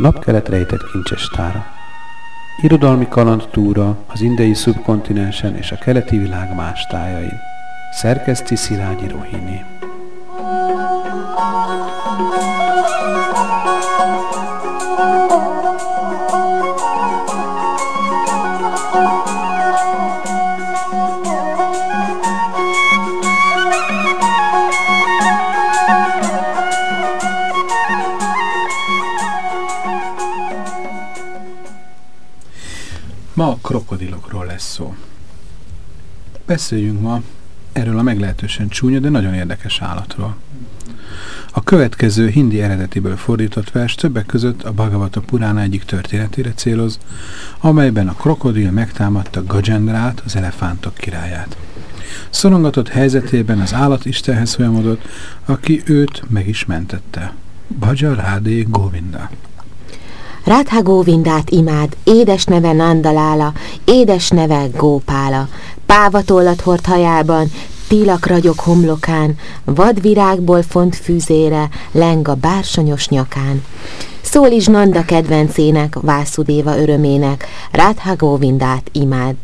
napkelet rejtett kincses tára. Irodalmi kalandtúra az indiai szubkontinensen és a keleti világ más tájain. Szerkeszti Szilágyi Rohini. Krokodilokról lesz szó. Beszéljünk ma erről a meglehetősen csúnya, de nagyon érdekes állatról. A következő hindi eredetiből fordított vers többek között a Bhagavata Purana egyik történetére céloz, amelyben a krokodil megtámadta Gajendrát, az elefántok királyát. Szorongatott helyzetében az állat Istenhez folyamodott, aki őt meg is mentette. Bhaja Radé Govinda. Rádha Govindát imád, édes neve Nandalála, édes neve Gópála. Pávatollat hord hajában, tilak ragyog homlokán, vadvirágból font fűzére, leng a bársonyos nyakán. Szól is Nanda kedvencének, Vászudéva örömének, Rádha Govindát imád.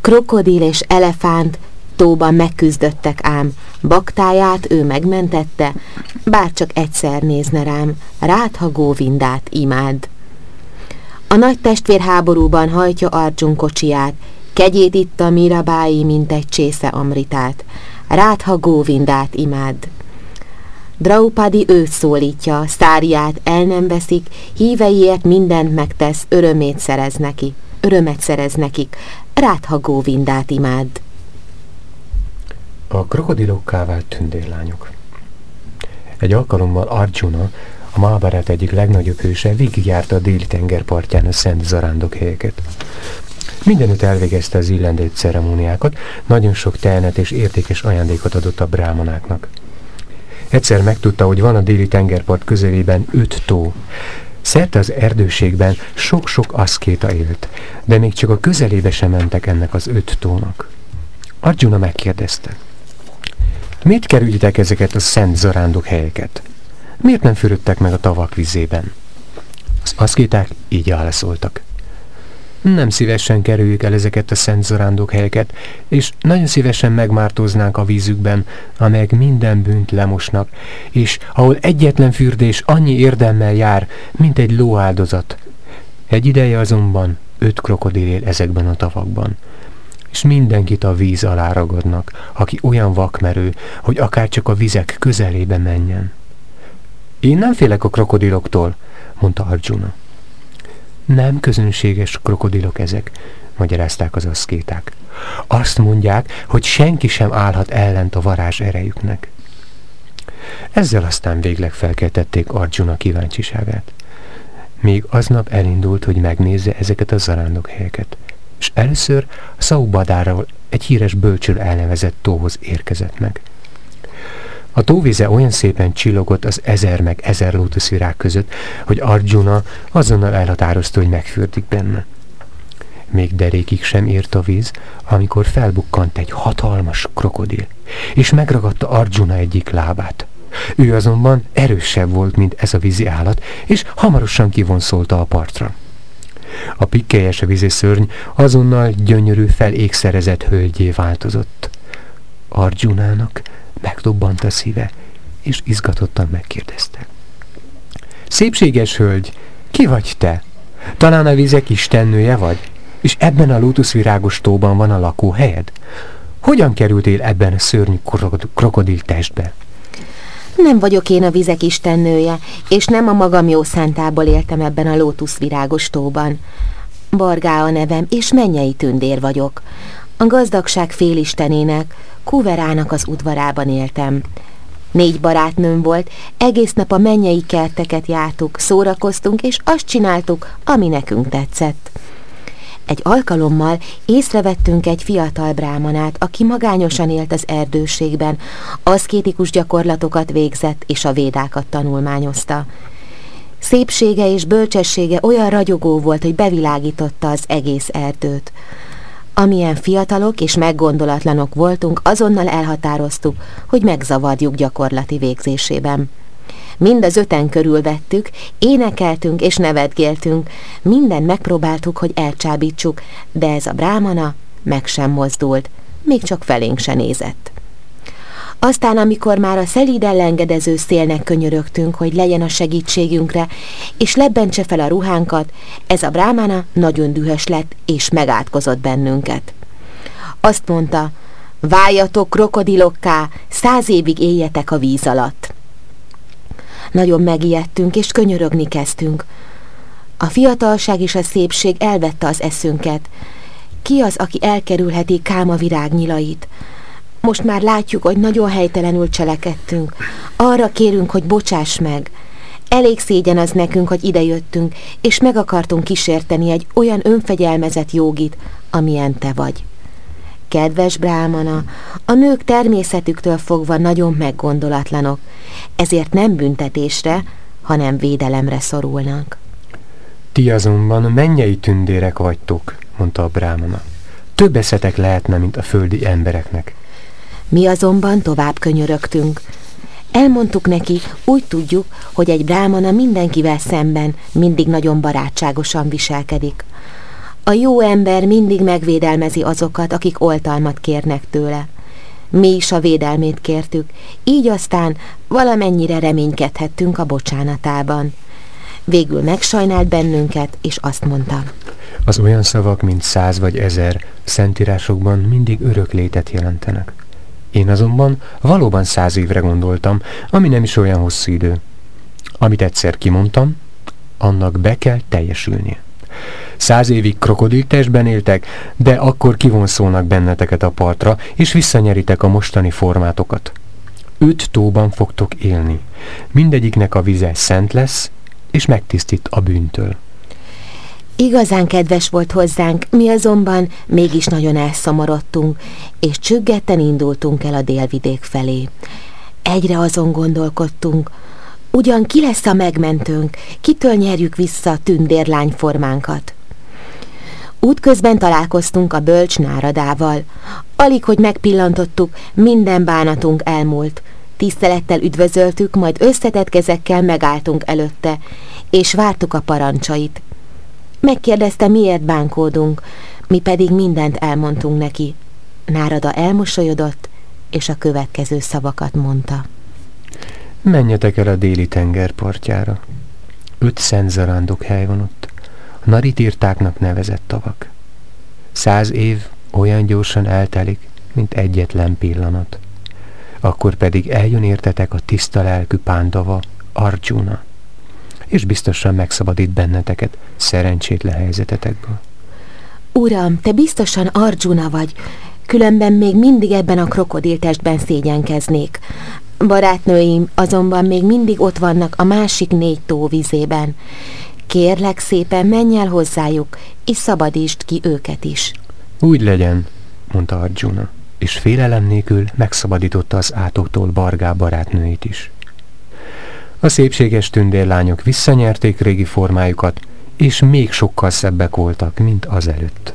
Krokodil és elefánt tóban megküzdöttek ám, baktáját ő megmentette, bár csak egyszer nézne rám, Rádha Góvindát imád. A nagy testvérháborúban hajtja Arjun kocsiját, kegyét itt a Mirabái, mint egy csésze amritát, Rádha Góvindát imád. Draupadi őt szólítja, sztáriát el nem veszik, híveiért mindent megtesz, örömét szerez neki, örömet szerez nekik, Rádha Góvindát imád. A krokodilokká vált tündérlányok. Egy alkalommal Arjuna, a Mahabharat egyik legnagyobb hőse, végigjárta a déli tengerpartján a szent zarándok helyeket. Mindenütt elvégezte az illendő ceremóniákat, nagyon sok tehenet és értékes ajándékot adott a brámanáknak. Egyszer megtudta, hogy van a déli tengerpart közelében öt tó. Szerte az erdőségben sok-sok aszkéta élt, de még csak a közelébe sem mentek ennek az öt tónak. Arjuna megkérdezte. Miért kerüljitek ezeket a szent zarándok helyeket? Miért nem fürödtek meg a tavak vizében? Az aszkéták így válaszoltak. Nem szívesen kerüljük el ezeket a szent zarándok helyeket, és nagyon szívesen megmártóznánk a vízükben, amelyek minden bűnt lemosnak, és ahol egyetlen fürdés annyi érdemmel jár, mint egy lóáldozat. Egy ideje azonban öt krokodil él ezekben a tavakban és mindenkit a víz alá ragadnak, aki olyan vakmerő, hogy akár csak a vizek közelébe menjen. Én nem félek a krokodiloktól, mondta Arjuna. Nem közönséges krokodilok ezek, magyarázták az aszkéták. Azt mondják, hogy senki sem állhat ellent a varázs erejüknek. Ezzel aztán végleg felkeltették Arjuna kíváncsiságát. Még aznap elindult, hogy megnézze ezeket a zarándok helyeket és először Szaubadáról egy híres bölcsül elnevezett tóhoz érkezett meg. A tóvíze olyan szépen csillogott az ezer meg ezer lótuszvirág között, hogy Arjuna azonnal elhatározta, hogy megfürdik benne. Még derékig sem ért a víz, amikor felbukkant egy hatalmas krokodil, és megragadta Arjuna egyik lábát. Ő azonban erősebb volt, mint ez a vízi állat, és hamarosan kivonszolta a partra. A pikkelyes szörny azonnal gyönyörű felékszerezett hölgyé változott. Arjunának megdobbant a szíve, és izgatottan megkérdezte. Szépséges hölgy, ki vagy te? Talán a vizek istennője vagy? És ebben a lótuszvirágos tóban van a lakóhelyed? Hogyan kerültél ebben a szörnyű krokodil testbe? Nem vagyok én a vizek istennője, és nem a magam jó szántából éltem ebben a lótuszvirágos tóban. Bargá a nevem, és mennyei tündér vagyok. A gazdagság félistenének, Kuverának az udvarában éltem. Négy barátnőm volt, egész nap a mennyei kerteket jártuk, szórakoztunk, és azt csináltuk, ami nekünk tetszett. Egy alkalommal észrevettünk egy fiatal brámanát, aki magányosan élt az erdőségben, aszkétikus gyakorlatokat végzett és a védákat tanulmányozta. Szépsége és bölcsessége olyan ragyogó volt, hogy bevilágította az egész erdőt. Amilyen fiatalok és meggondolatlanok voltunk, azonnal elhatároztuk, hogy megzavarjuk gyakorlati végzésében. Mind az öten körülvettük, énekeltünk és nevetgéltünk, minden megpróbáltuk, hogy elcsábítsuk, de ez a brámana meg sem mozdult, még csak felénk se nézett. Aztán, amikor már a szelíd ellengedező szélnek könyörögtünk, hogy legyen a segítségünkre, és lebbentse fel a ruhánkat, ez a brámana nagyon dühös lett, és megátkozott bennünket. Azt mondta, váljatok krokodilokká, száz évig éljetek a víz alatt. Nagyon megijedtünk, és könyörögni kezdtünk. A fiatalság és a szépség elvette az eszünket. Ki az, aki elkerülheti káma virágnyilait? Most már látjuk, hogy nagyon helytelenül cselekedtünk. Arra kérünk, hogy bocsáss meg. Elég szégyen az nekünk, hogy idejöttünk, és meg akartunk kísérteni egy olyan önfegyelmezett jogit, amilyen te vagy. Kedves Brámana, a nők természetüktől fogva nagyon meggondolatlanok, ezért nem büntetésre, hanem védelemre szorulnak. Ti azonban mennyei tündérek vagytok, mondta a Brámana. Több eszetek lehetne, mint a földi embereknek. Mi azonban tovább könyörögtünk. Elmondtuk neki, úgy tudjuk, hogy egy brámana mindenkivel szemben mindig nagyon barátságosan viselkedik. A jó ember mindig megvédelmezi azokat, akik oltalmat kérnek tőle. Mi is a védelmét kértük, így aztán valamennyire reménykedhettünk a bocsánatában. Végül megsajnált bennünket, és azt mondta. Az olyan szavak, mint száz vagy ezer, szentírásokban mindig örök létet jelentenek. Én azonban valóban száz évre gondoltam, ami nem is olyan hosszú idő. Amit egyszer kimondtam, annak be kell teljesülnie. Száz évig krokodiltestben éltek, de akkor kivonszolnak benneteket a partra, és visszanyeritek a mostani formátokat. Öt tóban fogtok élni. Mindegyiknek a vize szent lesz, és megtisztít a bűntől. Igazán kedves volt hozzánk, mi azonban mégis nagyon elszomorodtunk, és csüggetten indultunk el a délvidék felé. Egyre azon gondolkodtunk, ugyan ki lesz a megmentőnk, kitől nyerjük vissza a tündérlány formánkat. Útközben találkoztunk a bölcs náradával. Alig, hogy megpillantottuk, minden bánatunk elmúlt. Tisztelettel üdvözöltük, majd összetett kezekkel megálltunk előtte, és vártuk a parancsait. Megkérdezte, miért bánkódunk, mi pedig mindent elmondtunk neki. Nárada elmosolyodott, és a következő szavakat mondta. Menjetek el a déli tengerpartjára. Öt szent zarándok hely van ott. Naritírtáknak nevezett tavak. Száz év olyan gyorsan eltelik, mint egyetlen pillanat. Akkor pedig eljön értetek a tiszta lelkű pándava, Arjuna és biztosan megszabadít benneteket szerencsétlen helyzetetekből. Uram, te biztosan Arjuna vagy, különben még mindig ebben a krokodiltestben szégyenkeznék. Barátnőim azonban még mindig ott vannak a másik négy tó vizében. Kérlek szépen, menj el hozzájuk, és szabadítsd ki őket is. Úgy legyen, mondta Arjuna, és félelem nélkül megszabadította az átoktól bargá barátnőit is. A szépséges tündérlányok visszanyerték régi formájukat, és még sokkal szebbek voltak, mint azelőtt.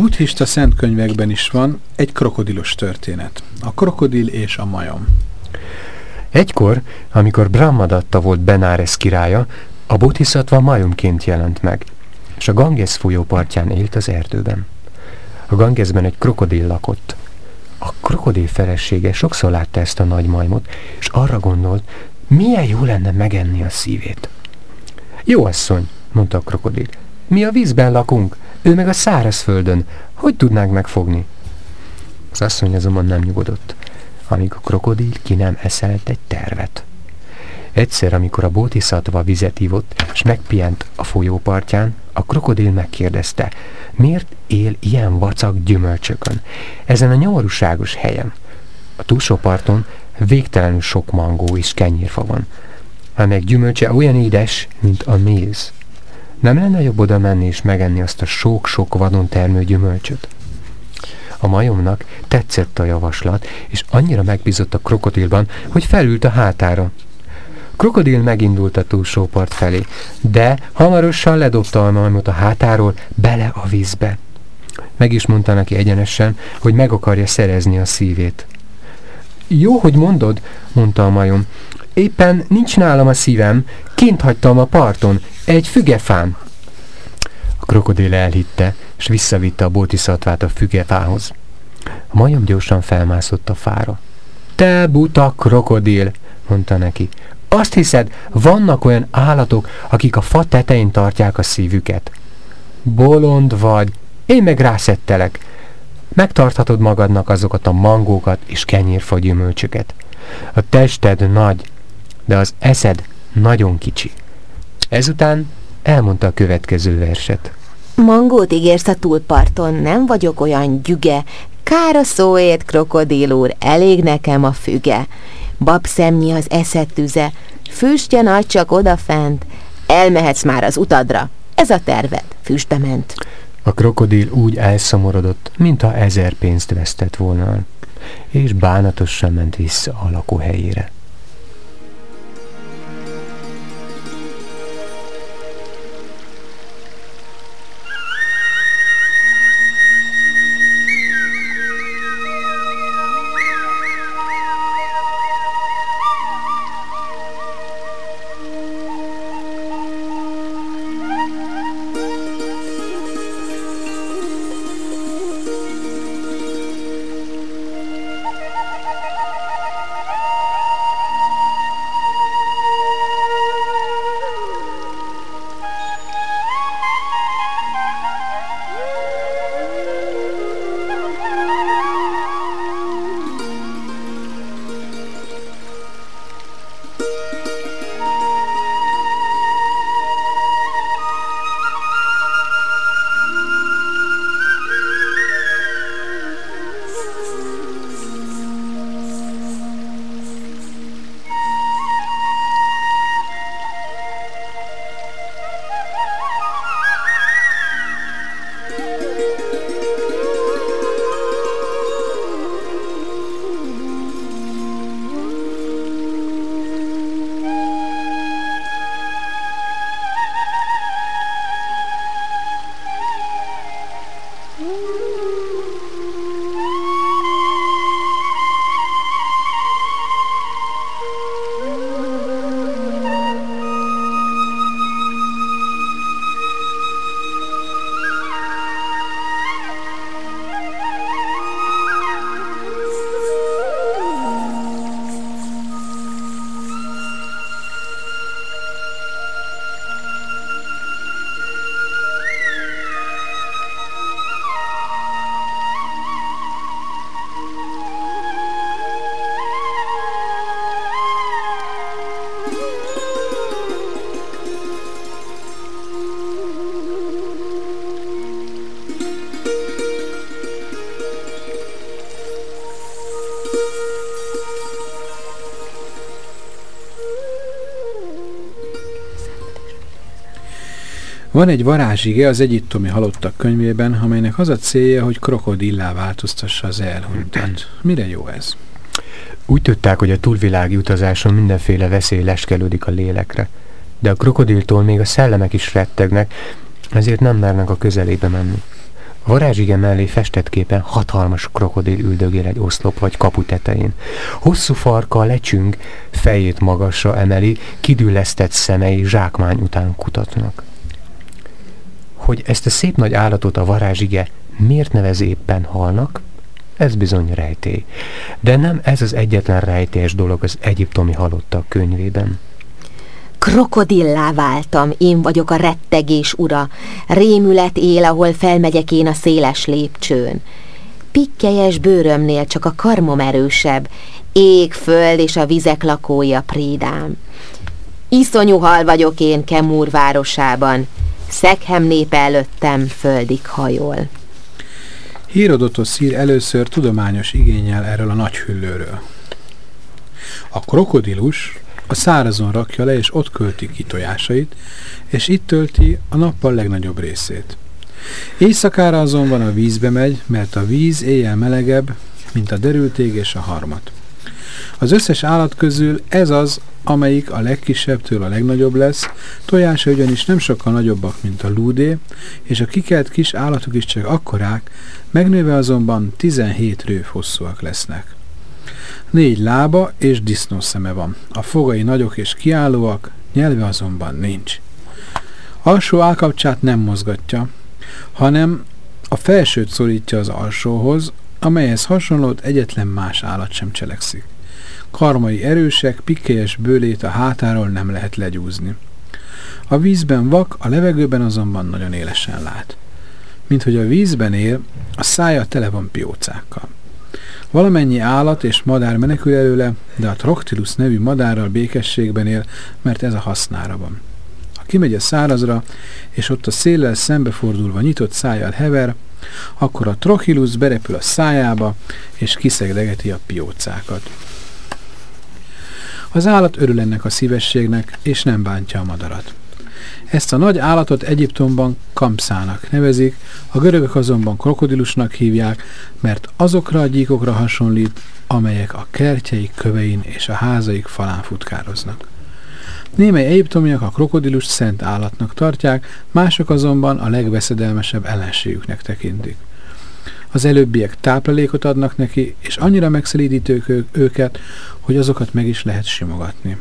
Buddhista szentkönyvekben is van egy krokodilos történet. A krokodil és a majom. Egykor, amikor Brahmadatta volt Benáres királya, a bodhisattva majomként jelent meg, és a Ganges folyó partján élt az erdőben. A Gangesben egy krokodil lakott. A krokodil felesége sokszor látta ezt a nagy majmot, és arra gondolt, milyen jó lenne megenni a szívét. Jó asszony, mondta a krokodil, mi a vízben lakunk, ő meg a szárazföldön, hogy tudnánk megfogni? Az asszony azonban nem nyugodott, amíg a krokodil ki nem eszelt egy tervet. Egyszer, amikor a bótiszatva vizet ivott, és megpihent a folyópartján, a krokodil megkérdezte, miért él ilyen vacak gyümölcsökön, ezen a nyomorúságos helyen. A túlsó parton végtelenül sok mangó és kenyérfa van, amelyek gyümölcse olyan édes, mint a méz. Nem lenne jobb oda menni és megenni azt a sok-sok vadon termő gyümölcsöt? A majomnak tetszett a javaslat, és annyira megbízott a krokodilban, hogy felült a hátára. Krokodil megindult a túlsó part felé, de hamarosan ledobta a majmot a hátáról bele a vízbe. Meg is mondta neki egyenesen, hogy meg akarja szerezni a szívét. Jó, hogy mondod, mondta a majom. Éppen nincs nálam a szívem, kint hagytam a parton, egy fügefán. A krokodil elhitte, és visszavitte a bótiszatvát a fügefához. A majom gyorsan felmászott a fára. Te buta krokodil, mondta neki. Azt hiszed, vannak olyan állatok, akik a fa tetején tartják a szívüket. Bolond vagy, én meg rászettelek. Megtarthatod magadnak azokat a mangókat és kenyérfa gyümölcsöket. A tested nagy, de az eszed nagyon kicsi. Ezután elmondta a következő verset. Mangót ígérsz a túlparton, nem vagyok olyan gyüge, kár a szóért, krokodil úr, elég nekem a füge. Babszemnyi az eszed tüze, füstje nagy csak odafent, elmehetsz már az utadra, ez a terved, füstbe ment. A krokodil úgy elszomorodott, mintha ezer pénzt vesztett volna, és bánatosan ment vissza a lakóhelyére. Van egy varázsige az egyiptomi halottak könyvében, amelynek az a célja, hogy krokodillá változtassa az elhunytat. Mire jó ez? Úgy tudták, hogy a túlvilági utazáson mindenféle veszély leskelődik a lélekre, de a krokodiltól még a szellemek is rettegnek, ezért nem mernek a közelébe menni. A varázsige mellé festett képen hatalmas krokodil üldögél egy oszlop vagy kapu tetején. Hosszú farka lecsüng, fejét magasra emeli, kidüllesztett szemei zsákmány után kutatnak. Hogy ezt a szép nagy állatot a varázsige miért nevez éppen halnak, ez bizony rejtély. De nem ez az egyetlen rejtélyes dolog az egyiptomi halottak könyvében. Krokodillá váltam, én vagyok a rettegés ura. Rémület él, ahol felmegyek én a széles lépcsőn. Pikkelyes bőrömnél csak a karmom erősebb, ég, föld és a vizek lakója prédám. Iszonyú hal vagyok én Kemúr városában, Szekhem népe előttem földig hajol. Hírodotos szír először tudományos igényel erről a nagy hüllőről. A krokodilus a szárazon rakja le, és ott költi ki tojásait, és itt tölti a nappal legnagyobb részét. Éjszakára azonban a vízbe megy, mert a víz éjjel melegebb, mint a derültég és a harmat. Az összes állat közül ez az, amelyik a legkisebbtől a legnagyobb lesz, tojása ugyanis nem sokkal nagyobbak, mint a lúdé, és a kikelt kis állatok is csak akkorák, megnőve azonban 17 rőv hosszúak lesznek. Négy lába és disznószeme van. A fogai nagyok és kiállóak, nyelve azonban nincs. Alsó állkapcsát nem mozgatja, hanem a felsőt szorítja az alsóhoz, amelyhez hasonlót egyetlen más állat sem cselekszik. Karmai erősek, pikkélyes bőlét a hátáról nem lehet legyúzni. A vízben vak, a levegőben azonban nagyon élesen lát. Mint hogy a vízben él, a szája tele van piócákkal. Valamennyi állat és madár menekül előle, de a Troctilus nevű madárral békességben él, mert ez a hasznára van. Ha kimegy a szárazra, és ott a széllel szembefordulva nyitott szájjal hever, akkor a Trochilus berepül a szájába, és kiszegdegeti a piócákat. Az állat örül ennek a szívességnek, és nem bántja a madarat. Ezt a nagy állatot Egyiptomban kampszának nevezik, a görögök azonban krokodilusnak hívják, mert azokra a gyíkokra hasonlít, amelyek a kertjeik kövein és a házaik falán futkároznak. Némely egyiptomiak a krokodilust szent állatnak tartják, mások azonban a legveszedelmesebb ellenségüknek tekintik. Az előbbiek táplálékot adnak neki, és annyira megszelídítők őket, hogy azokat meg is lehet simogatni.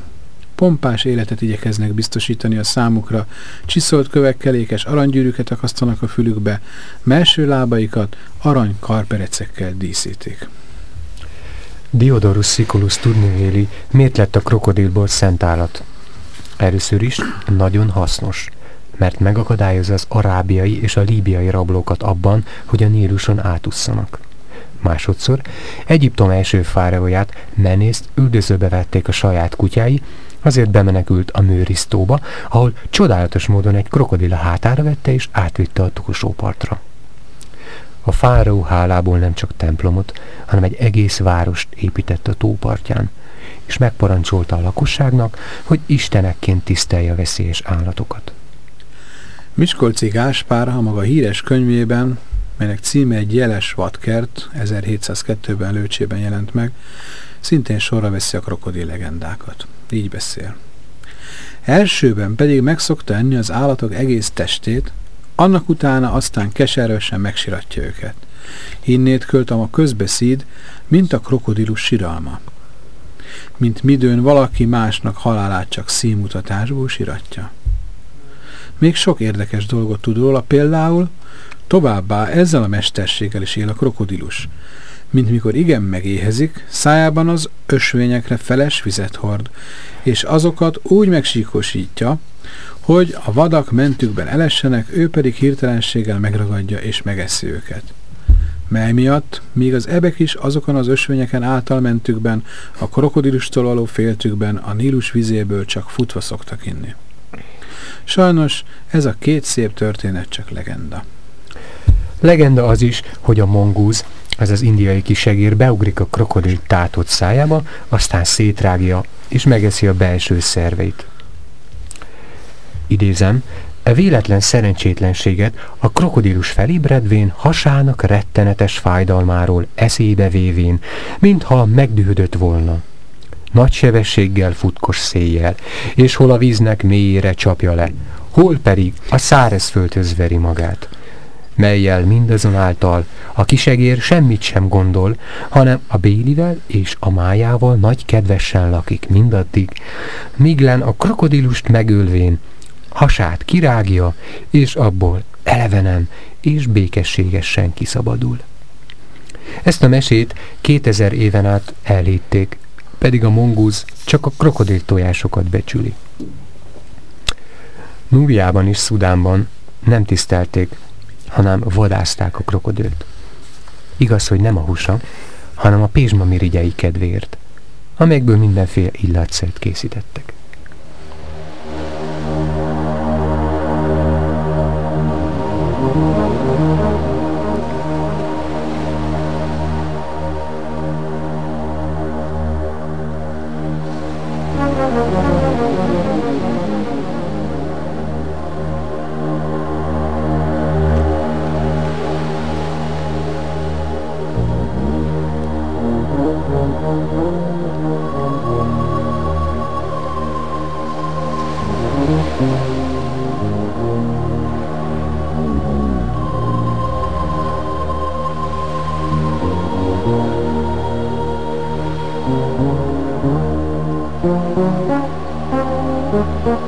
Pompás életet igyekeznek biztosítani a számukra, csiszolt kövekkel, aranygyűrűket akasztanak a fülükbe, melső lábaikat arany karperecekkel díszítik. Diodorus Siculus tudni véli, miért lett a krokodilból szent állat. Először is nagyon hasznos mert megakadályozza az arábiai és a líbiai rablókat abban, hogy a Níluson átusszanak. Másodszor Egyiptom első fáraóját Menészt üldözőbe vették a saját kutyái, azért bemenekült a mőrisztóba, ahol csodálatos módon egy krokodil a hátára vette és átvitte a túlsó partra. A fáraó hálából nem csak templomot, hanem egy egész várost épített a tópartján, és megparancsolta a lakosságnak, hogy istenekként tisztelje a veszélyes állatokat. Miskolci Gáspár a maga híres könyvében, melynek címe egy jeles vadkert, 1702-ben Lőcsében jelent meg, szintén sorra veszi a krokodil legendákat. Így beszél. Elsőben pedig megszokta enni az állatok egész testét, annak utána aztán keservesen megsiratja őket. Innét költem a közbeszéd, mint a krokodilus siralma. Mint midőn valaki másnak halálát csak színmutatásból siratja. Még sok érdekes dolgot tud róla, például továbbá ezzel a mesterséggel is él a krokodilus. Mint mikor igen megéhezik, szájában az ösvényekre feles vizet hord, és azokat úgy megsíkosítja, hogy a vadak mentükben elessenek, ő pedig hirtelenséggel megragadja és megeszi őket. Mely miatt, míg az ebek is azokon az ösvényeken által mentükben, a krokodilustól való féltükben a Nílus vizéből csak futva szoktak inni. Sajnos ez a két szép történet csak legenda. Legenda az is, hogy a mongúz, ez az indiai kisegér beugrik a krokodil tátott szájába, aztán szétrágja és megeszi a belső szerveit. Idézem, e véletlen szerencsétlenséget a krokodilus felébredvén hasának rettenetes fájdalmáról eszébe vévén, mintha megdühödött volna nagy sebességgel futkos széjjel, és hol a víznek mélyére csapja le, hol pedig a szárazföldhöz veri magát. melyel mindazonáltal a kisegér semmit sem gondol, hanem a Bélivel és a májával nagy kedvesen lakik mindaddig, míg len a krokodilust megölvén hasát kirágja, és abból elevenen és békességesen kiszabadul. Ezt a mesét 2000 éven át elhitték, pedig a mongúz csak a krokodil tojásokat becsüli. Núbiában és Szudánban nem tisztelték, hanem vadázták a krokodilt. Igaz, hogy nem a húsa, hanem a pézsma mirigyei kedvéért, amelyekből mindenféle illatszert készítettek.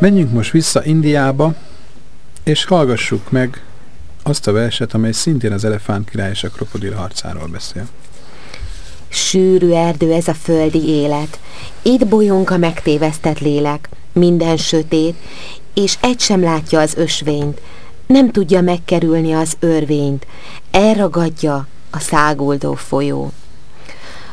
Menjünk most vissza Indiába, és hallgassuk meg azt a verset, amely szintén az elefánt király és a krokodil harcáról beszél. Sűrű erdő ez a földi élet, itt bolyong a megtévesztett lélek, minden sötét, és egy sem látja az ösvényt, nem tudja megkerülni az örvényt, elragadja a száguldó folyó.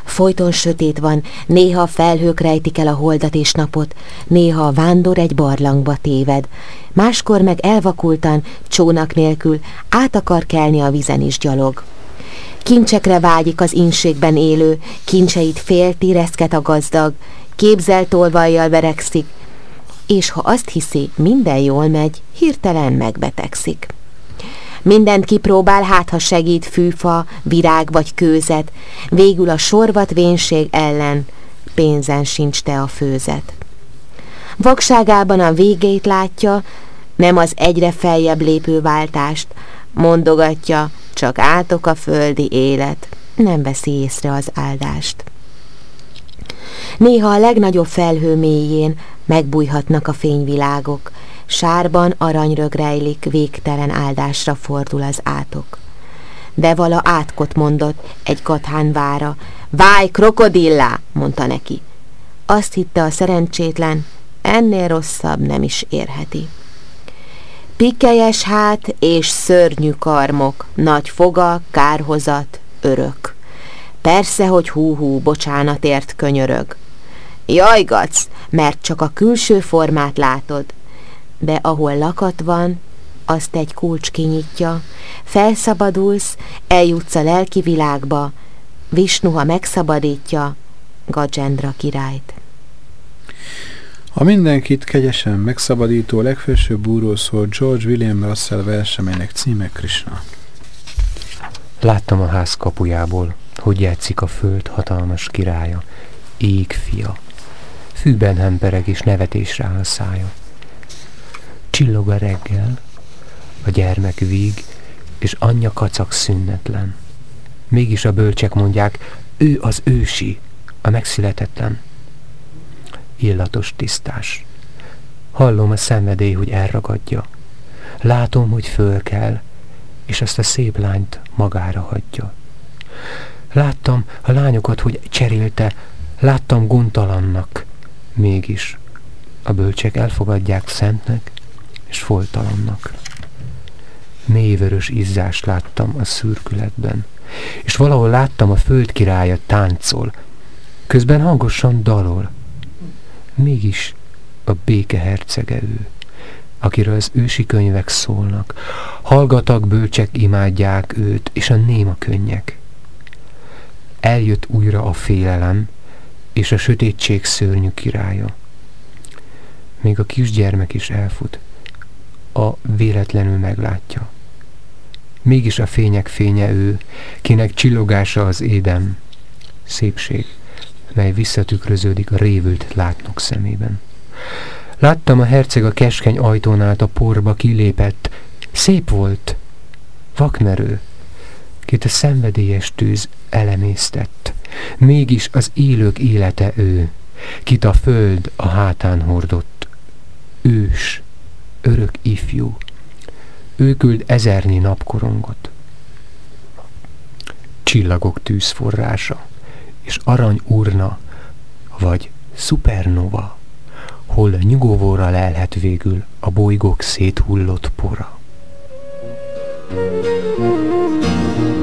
Folyton sötét van, néha felhők rejtik el a holdat és napot, néha a vándor egy barlangba téved, máskor meg elvakultan, csónak nélkül át akar kelni a vizen is gyalog. Kincsekre vágyik az inségben élő, kincseit félti, reszket a gazdag, képzelt tolvajjal verekszik, és ha azt hiszi, minden jól megy, hirtelen megbetegszik. Mindent kipróbál, hát ha segít fűfa, virág vagy kőzet, végül a sorvat vénség ellen pénzen sincs te a főzet. Vakságában a végét látja, nem az egyre feljebb lépő váltást, mondogatja, csak átok a földi élet, nem veszi észre az áldást. Néha a legnagyobb felhő mélyén megbújhatnak a fényvilágok, Sárban aranyrög rejlik, végtelen áldásra fordul az átok. De vala átkot mondott egy kathán vára. Váj, krokodillá, mondta neki. Azt hitte a szerencsétlen, ennél rosszabb nem is érheti. Pikelyes hát és szörnyű karmok, nagy foga, kárhozat, örök. Persze, hogy hú-hú, bocsánatért könyörög. Jajgatsz, mert csak a külső formát látod, de ahol lakat van, azt egy kulcs kinyitja, felszabadulsz, eljutsz a lelki világba, Visnuha megszabadítja Gajendra királyt. A mindenkit kegyesen megszabadító legfelsőbb úrról szól George William Russell verse, melynek címe Krishna. Láttam a ház kapujából, hogy játszik a föld hatalmas királya, ég fia. Fűben hempereg és nevetésre áll szája. Csillog a reggel, a gyermek víg, és anyja kacak szünnetlen. Mégis a bölcsek mondják, ő az ősi, a megszületetlen. Illatos tisztás. Hallom a szenvedély, hogy elragadja. Látom, hogy föl kell, és ezt a szép lányt magára hagyja. Láttam a lányokat, hogy cserélte, láttam guntalannak, mégis a bölcsek elfogadják szentnek és folytalannak. Mélyvörös izzást láttam a szürkületben, és valahol láttam a föld királya táncol, közben hangosan dalol. Mégis a béke hercege ő, akiről az ősi könyvek szólnak. Hallgatak bölcsek imádják őt, és a néma könnyek. Eljött újra a félelem, és a sötétség szörnyű királya. Még a kisgyermek is elfut, a véletlenül meglátja. Mégis a fények fénye ő, kinek csillogása az édem. Szépség, mely visszatükröződik a révült látnok szemében. Láttam a herceg a keskeny ajtón át a porba kilépett. Szép volt, vakmerő, kit a szenvedélyes tűz elemésztett. Mégis az élők élete ő, kit a föld a hátán hordott. Ős, örök ifjú, ő küld ezernyi napkorongot. Csillagok tűzforrása, és arany urna, vagy szupernova, hol nyugovóra lelhet végül a bolygók széthullott pora. Thank you.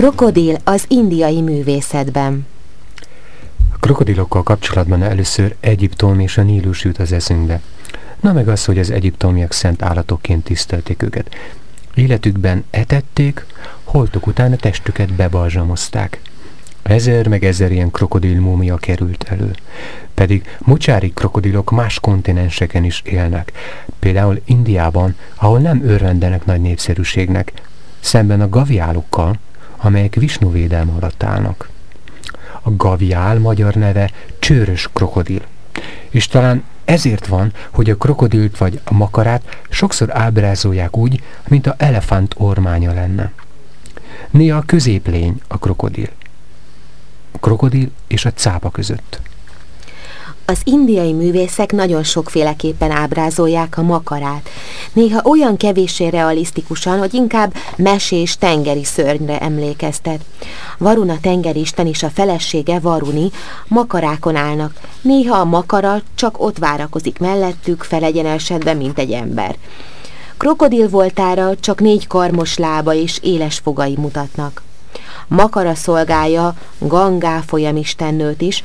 Krokodil az indiai művészetben. A krokodilokkal kapcsolatban először Egyiptom és a Nílus jut az eszünkbe. Na meg az, hogy az egyiptomiak szent állatokként tisztelték őket. Életükben etették, holtok után a testüket bebalzsamozták. Ezer meg ezer ilyen krokodil múmia került elő. Pedig mocsári krokodilok más kontinenseken is élnek. Például Indiában, ahol nem örvendenek nagy népszerűségnek. Szemben a gaviálokkal, amelyek Visnu védelme alatt állnak. A gaviál magyar neve csőrös krokodil. És talán ezért van, hogy a krokodilt vagy a makarát sokszor ábrázolják úgy, mint a elefánt ormánya lenne. Néha a középlény a krokodil. A krokodil és a cápa között. Az indiai művészek nagyon sokféleképpen ábrázolják a makarát. Néha olyan kevéssé realisztikusan, hogy inkább mesés tengeri szörnyre emlékeztet. Varuna tengeristen és a felesége Varuni makarákon állnak. Néha a makara csak ott várakozik mellettük, felegyenesedve, mint egy ember. Krokodil voltára csak négy karmos lába és éles fogai mutatnak. Makara szolgálja Gangá folyamistennőt is,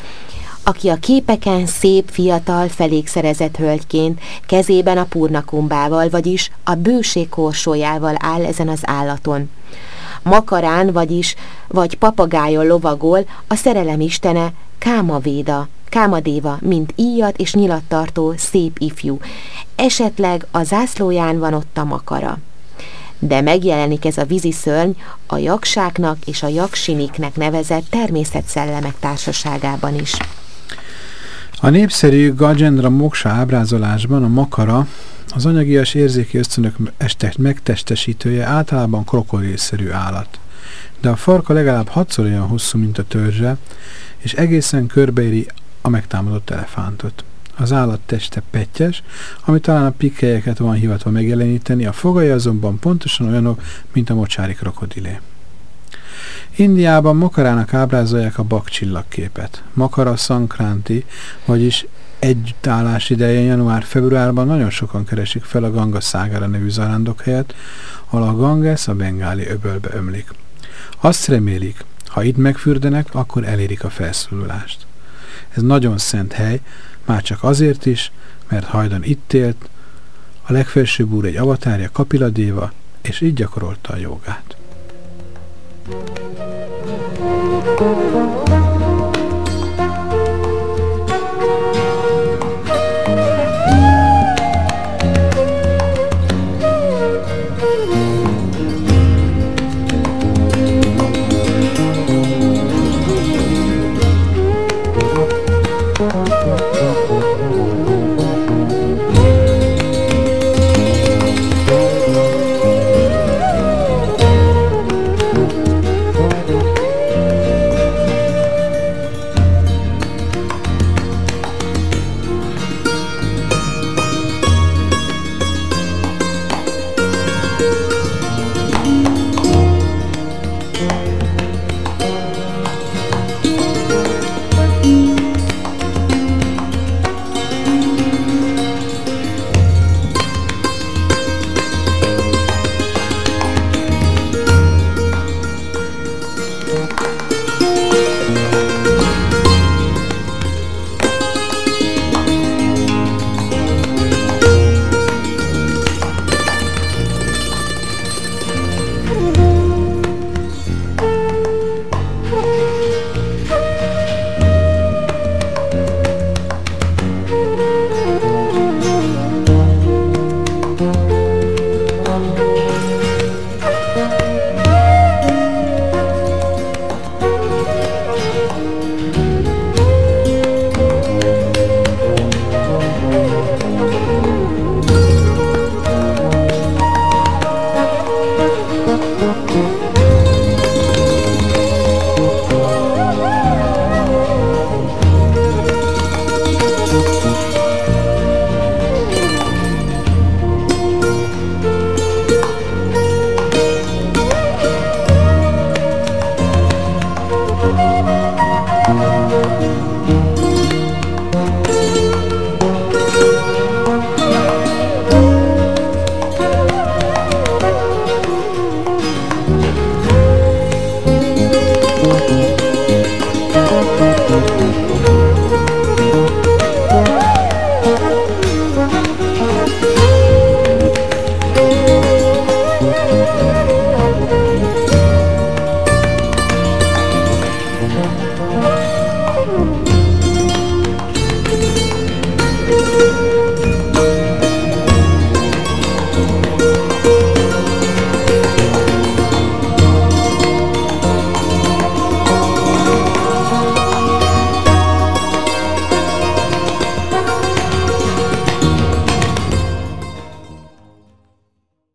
aki a képeken szép, fiatal, felékszerezett hölgyként, kezében a purnakumbával, vagyis a bőség korsójával áll ezen az állaton. Makarán, vagyis vagy papagájon lovagol a szerelem istene Kámavéda, Kámadéva, mint íjat és nyilat tartó szép ifjú. Esetleg a zászlóján van ott a makara de megjelenik ez a vízi szörny a jaksáknak és a jaksiniknek nevezett természetszellemek társaságában is. A népszerű Gajendra Moksa ábrázolásban a makara az anyagias érzéki ösztönök megtestesítője általában krokodilszerű állat. De a farka legalább hatszor olyan hosszú, mint a törzse, és egészen körbeéri a megtámadott elefántot. Az állat teste pettyes, ami talán a pikkelyeket van hivatva megjeleníteni, a fogai azonban pontosan olyanok, mint a mocsári krokodilé. Indiában Makarának ábrázolják a bakcsillagképet. Makara Szankranti, vagyis együttállás ideje január-februárban nagyon sokan keresik fel a Ganga Szágára nevű helyet, ahol a Ganges a bengáli öbölbe ömlik. Azt remélik, ha itt megfürdenek, akkor elérik a felszólulást. Ez nagyon szent hely, már csak azért is, mert hajdan itt élt, a legfelsőbb úr egy avatárja Kapiladéva, és így gyakorolta a jogát. Thank you.